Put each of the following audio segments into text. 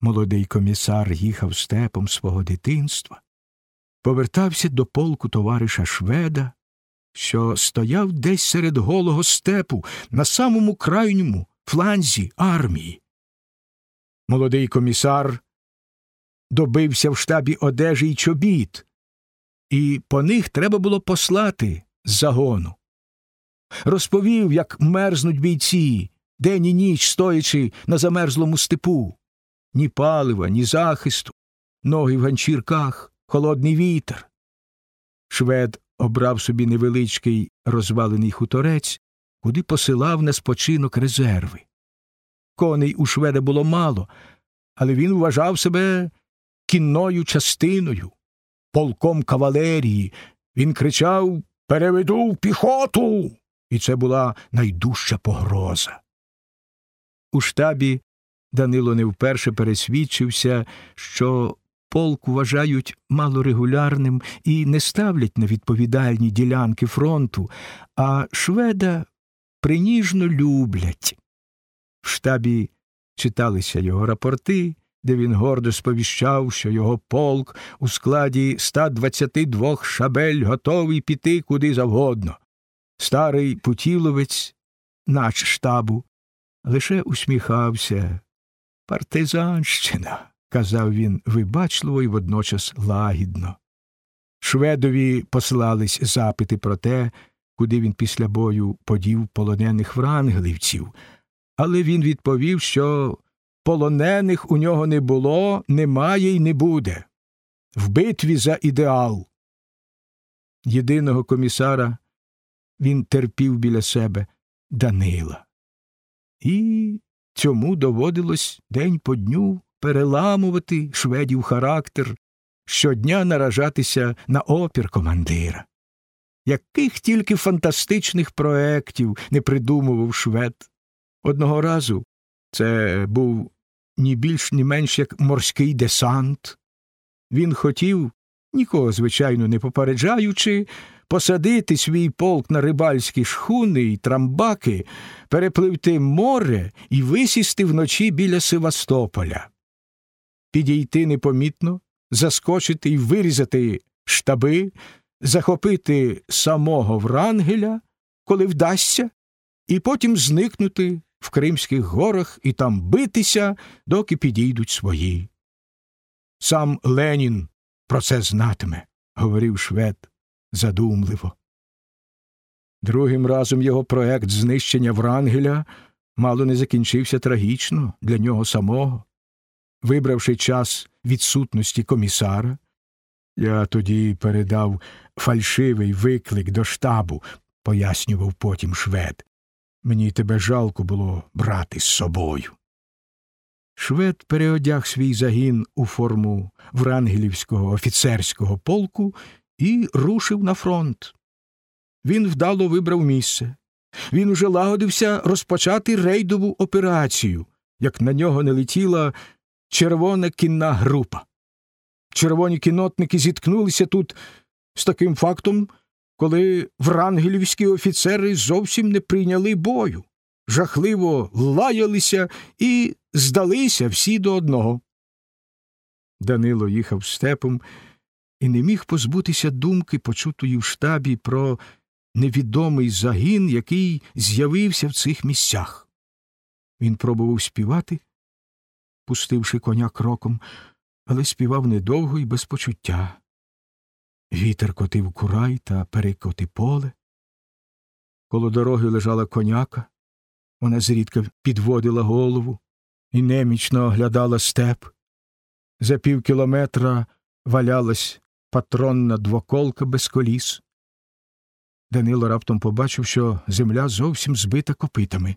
молодий комісар їхав степом свого дитинства, повертався до полку товариша Шведа, що стояв десь серед голого степу на самому крайньому фланзі армії. Молодий комісар добився в штабі одежі й чобіт, і по них треба було послати з загону. Розповів, як мерзнуть бійці, день і ніч стоячи на замерзлому степу. Ні палива, ні захисту, ноги в ганчірках, холодний вітер. Швед обрав собі невеличкий розвалений хуторець, куди посилав на спочинок резерви. Коней у шведа було мало, але він вважав себе кінною частиною, полком кавалерії. Він кричав Переведу в піхоту. І це була найдужча погроза. У штабі Данило не вперше пересвідчився, що полк вважають малорегулярним і не ставлять на відповідальні ділянки фронту, а шведа приніжно люблять. В штабі читалися його рапорти, де він гордо сповіщав, що його полк у складі 122 шабель готовий піти куди завгодно. Старий путіловець, нач штабу, лише усміхався. Партизанщина, казав він вибачливо і водночас лагідно. Шведові послались запити про те, куди він після бою подів полонених врангелівців, але він відповів, що полонених у нього не було, немає і не буде. В битві за ідеал. Єдиного комісара він терпів біля себе Данила. І цьому доводилось день по дню переламувати шведів характер, щодня наражатися на опір командира. Яких тільки фантастичних проєктів не придумував швед. Одного разу це був ні більш, ні менш як морський десант. Він хотів, нікого, звичайно, не попереджаючи, посадити свій полк на рибальські шхуни й трамбаки, перепливти море і висісти вночі біля Севастополя, підійти непомітно, заскочити і вирізати штаби, захопити самого Врангеля, коли вдасться, і потім зникнути в Кримських горах і там битися, доки підійдуть свої. Сам Ленін про це знатиме, говорив швед задумливо. Другим разом його проект знищення Врангеля мало не закінчився трагічно для нього самого. Вибравши час відсутності комісара, я тоді передав фальшивий виклик до штабу, пояснював потім швед. Мені тебе жалко було брати з собою. Швед переодяг свій загін у форму врангелівського офіцерського полку і рушив на фронт. Він вдало вибрав місце. Він уже лагодився розпочати рейдову операцію, як на нього не летіла червона кінна група. Червоні кінотники зіткнулися тут з таким фактом, коли врангелівські офіцери зовсім не прийняли бою, жахливо лаялися і здалися всі до одного. Данило їхав степом і не міг позбутися думки, почутої в штабі, про невідомий загін, який з'явився в цих місцях. Він пробував співати, пустивши коня кроком, але співав недовго і без почуття. Вітер котив курай та перекоти поле. Коло дороги лежала коняка, вона зрідка підводила голову і немічно оглядала степ. За пів кілометра валялась патронна двоколка без коліс. Данило раптом побачив, що земля зовсім збита копитами.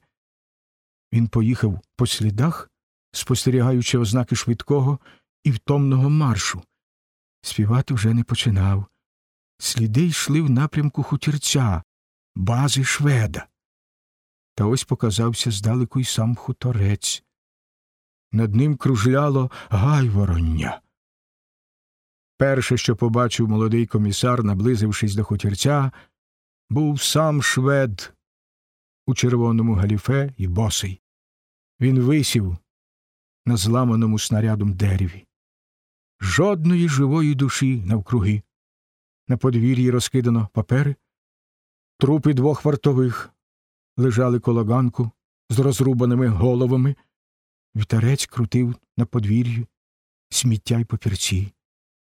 Він поїхав по слідах, спостерігаючи ознаки швидкого і втомного маршу. Співати вже не починав. Сліди йшли в напрямку хутірця, бази шведа. Та ось показався здалеку й сам хуторець. Над ним кружляло гайвороння. Перше, що побачив молодий комісар, наблизившись до хутірця, був сам швед у червоному галіфе і босий. Він висів на зламаному снарядом дереві. Жодної живої душі навкруги. На подвір'ї розкидано папери, трупи двох вартових лежали коло ганку з розрубаними головами. Вітерець крутив на подвір'ї сміття й папірці.